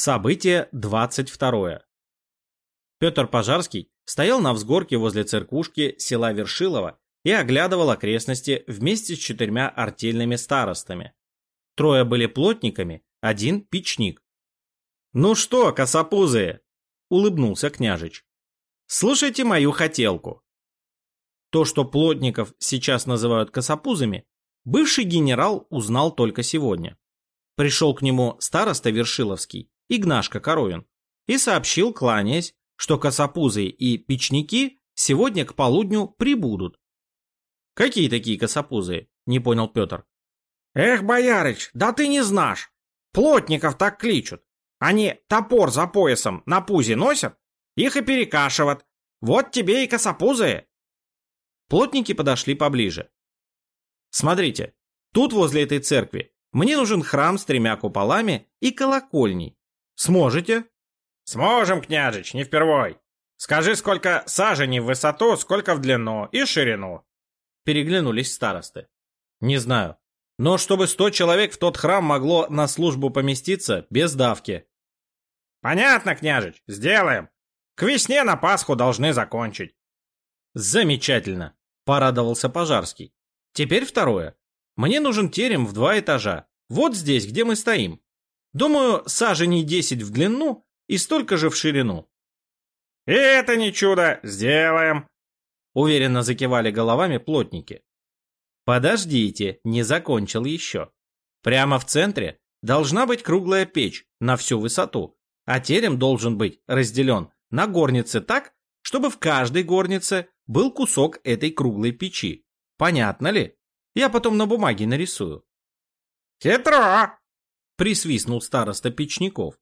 Событие 22. Петр Пожарский стоял на взгорке возле церквушки села Вершилова и оглядывал окрестности вместе с четырьмя артельными старостами. Трое были плотниками, один печник. «Ну что, косопузые?» — улыбнулся княжич. «Слушайте мою хотелку». То, что плотников сейчас называют косопузами, бывший генерал узнал только сегодня. Пришел к нему староста Вершиловский Игнашка Коровин, и сообщил, кланяясь, что косопузы и печники сегодня к полудню прибудут. «Какие такие косопузы?» – не понял Петр. «Эх, боярыч, да ты не знаешь. Плотников так кличут. Они топор за поясом на пузе носят, их и перекашивают. Вот тебе и косопузы». Плотники подошли поближе. «Смотрите, тут возле этой церкви мне нужен храм с тремя куполами и колокольней. Сможете? Сможем, княжич, не впервой. Скажи, сколько саженей в высоту, сколько в длину и ширину. Переглянулись старосты. Не знаю. Но чтобы сто человек в тот храм могло на службу поместиться без давки. Понятно, княжич, сделаем. К весне на Пасху должны закончить. Замечательно, порадовался Пожарский. Теперь второе. Мне нужен терем в два этажа. Вот здесь, где мы стоим. Думаю, саженей 10 в длину и столько же в ширину. Это не чудо, сделаем. Уверенно закивали головами плотники. Подождите, не закончил еще. Прямо в центре должна быть круглая печь на всю высоту, а терем должен быть разделен на горницы так, чтобы в каждой горнице был кусок этой круглой печи. Понятно ли? Я потом на бумаге нарисую. Хитро, присвистнул староста Печников.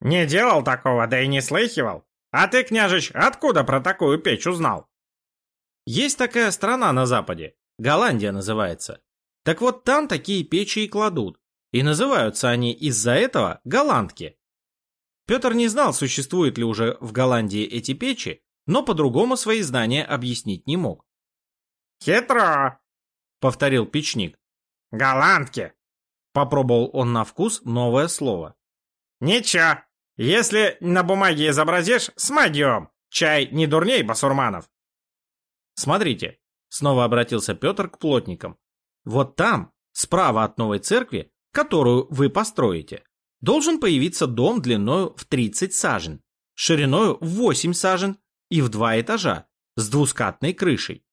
«Не делал такого, да и не слыхивал. А ты, княжич, откуда про такую печь узнал?» «Есть такая страна на западе. Голландия называется. Так вот там такие печи и кладут. И называются они из-за этого голландки. Петр не знал, существуют ли уже в Голландии эти печи, но по-другому свои знания объяснить не мог. «Хитро!» — повторил печник. «Голландки! Попробовал он на вкус новое слово. «Ничего, если на бумаге изобразишь, смойдем. Чай не дурней басурманов». «Смотрите», — снова обратился Петр к плотникам. «Вот там, справа от новой церкви, которую вы построите, должен появиться дом длиною в 30 сажен, шириною в 8 сажен и в два этажа, с двускатной крышей.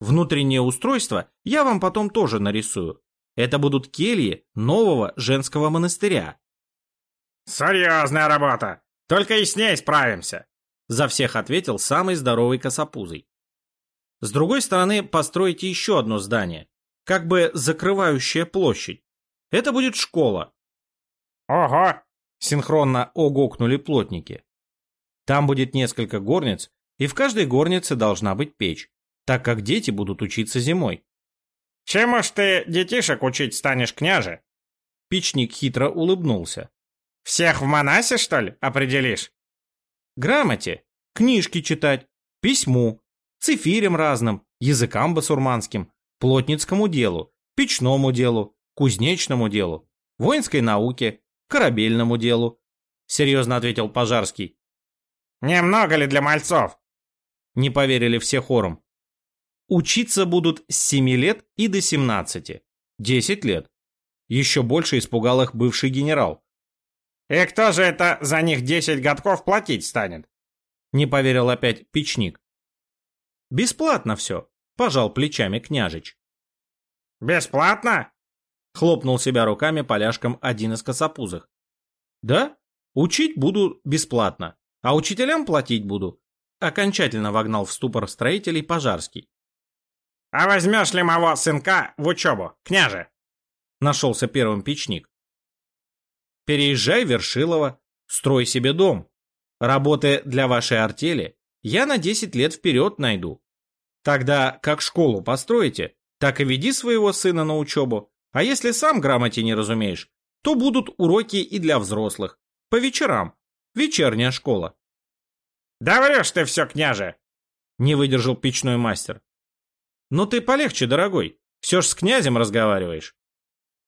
Внутреннее устройство я вам потом тоже нарисую. Это будут кельи нового женского монастыря. «Серьезная работа! Только и с ней справимся!» За всех ответил самый здоровый косопузый. С другой стороны, постройте еще одно здание, как бы закрывающее площадь. Это будет школа. «Ого!» — синхронно огокнули плотники. Там будет несколько горниц, и в каждой горнице должна быть печь, так как дети будут учиться зимой. Чему ж ты детишек учить станешь, княже? Печник хитро улыбнулся. Всех в Манасе, что ли, определишь? Грамоте, книжки читать, письму, цифирям разным, языкам басурманским, плотницкому делу, печному делу, кузнечному делу, воинской науке, корабельному делу, серьезно ответил Пожарский. Немного ли для мальцов? Не поверили все хором. Учиться будут с 7 лет и до 17. 10 лет. Еще больше испугал их бывший генерал. «И кто же это за них 10 годков платить станет?» Не поверил опять печник. «Бесплатно все», – пожал плечами княжич. «Бесплатно?» – хлопнул себя руками поляшком один из косопузых. «Да, учить буду бесплатно, а учителям платить буду», – окончательно вогнал в ступор строителей Пожарский. «А возьмешь ли моего сынка в учебу, княже?» Нашелся первым печник. «Переезжай в Вершилово, строй себе дом. Работы для вашей артели я на 10 лет вперед найду. Тогда как школу построите, так и веди своего сына на учебу. А если сам грамоте не разумеешь, то будут уроки и для взрослых. По вечерам. Вечерняя школа. «Да врешь ты все, княже!» Не выдержал печной мастер. «Ну ты полегче, дорогой, все ж с князем разговариваешь».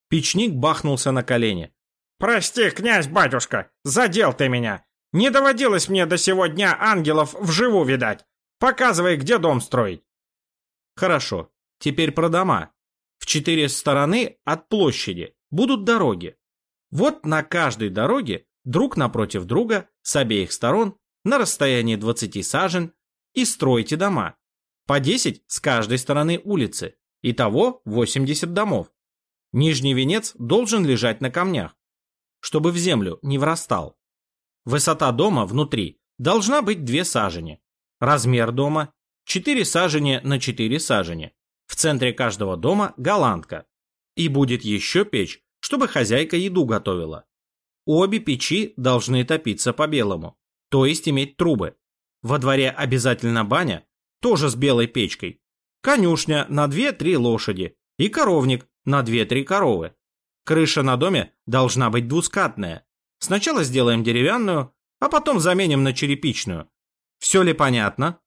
Печник бахнулся на колени. «Прости, князь-батюшка, задел ты меня. Не доводилось мне до сего дня ангелов вживу видать. Показывай, где дом строить». Хорошо, теперь про дома. В четыре стороны от площади будут дороги. Вот на каждой дороге, друг напротив друга, с обеих сторон, на расстоянии 20 сажен, и стройте дома. По 10 с каждой стороны улицы. Итого 80 домов. Нижний венец должен лежать на камнях, чтобы в землю не врастал. Высота дома внутри должна быть 2 сажени. Размер дома 4 сажени на 4 сажени. В центре каждого дома голландка. И будет еще печь, чтобы хозяйка еду готовила. Обе печи должны топиться по-белому, то есть иметь трубы. Во дворе обязательно баня, тоже с белой печкой. Конюшня на 2-3 лошади и коровник на 2-3 коровы. Крыша на доме должна быть двускатная. Сначала сделаем деревянную, а потом заменим на черепичную. Все ли понятно?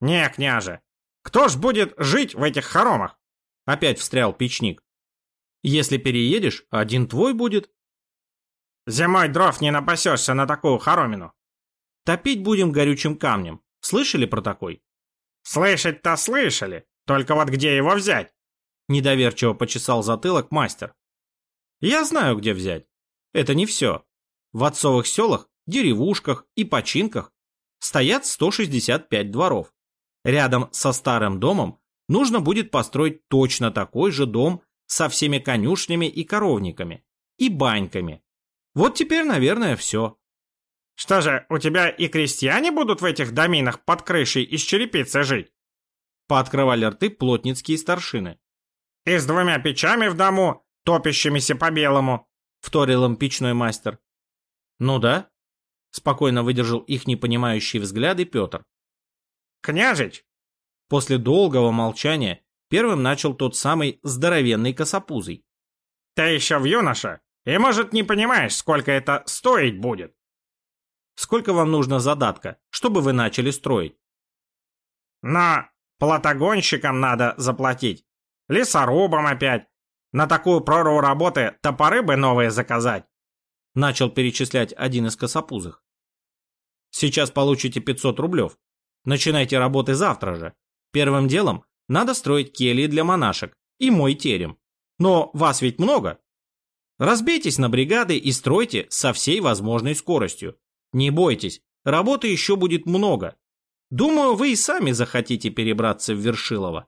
Не, княже. Кто ж будет жить в этих хоромах? Опять встрял печник. Если переедешь, один твой будет. Зимой дров не напасешься на такую хоромину. Топить будем горючим камнем. Слышали про такой? Слышать-то слышали. Только вот где его взять? Недоверчиво почесал затылок мастер. Я знаю, где взять. Это не все. В отцовых селах, деревушках и починках стоят 165 дворов. Рядом со старым домом нужно будет построить точно такой же дом со всеми конюшнями и коровниками, и баньками. Вот теперь, наверное, все. Что же, у тебя и крестьяне будут в этих доминах под крышей из черепицы жить? Пооткрывали рты плотницкие старшины. И с двумя печами в дому, топящимися по-белому, вторил им печной мастер. Ну да, спокойно выдержал их непонимающие взгляды Петр. Княжич! После долгого молчания первым начал тот самый здоровенный косопузый. Ты еще в юноша, и, может, не понимаешь, сколько это стоить будет. Сколько вам нужно задатка, чтобы вы начали строить? Но платогонщикам надо заплатить. Лесорубам опять. На такую прорву работы топоры бы новые заказать. Начал перечислять один из косопузых. Сейчас получите 500 рублев. Начинайте работы завтра же. Первым делом надо строить кельи для монашек и мой терем. Но вас ведь много. Разбейтесь на бригады и стройте со всей возможной скоростью. Не бойтесь, работы еще будет много. Думаю, вы и сами захотите перебраться в Вершилово.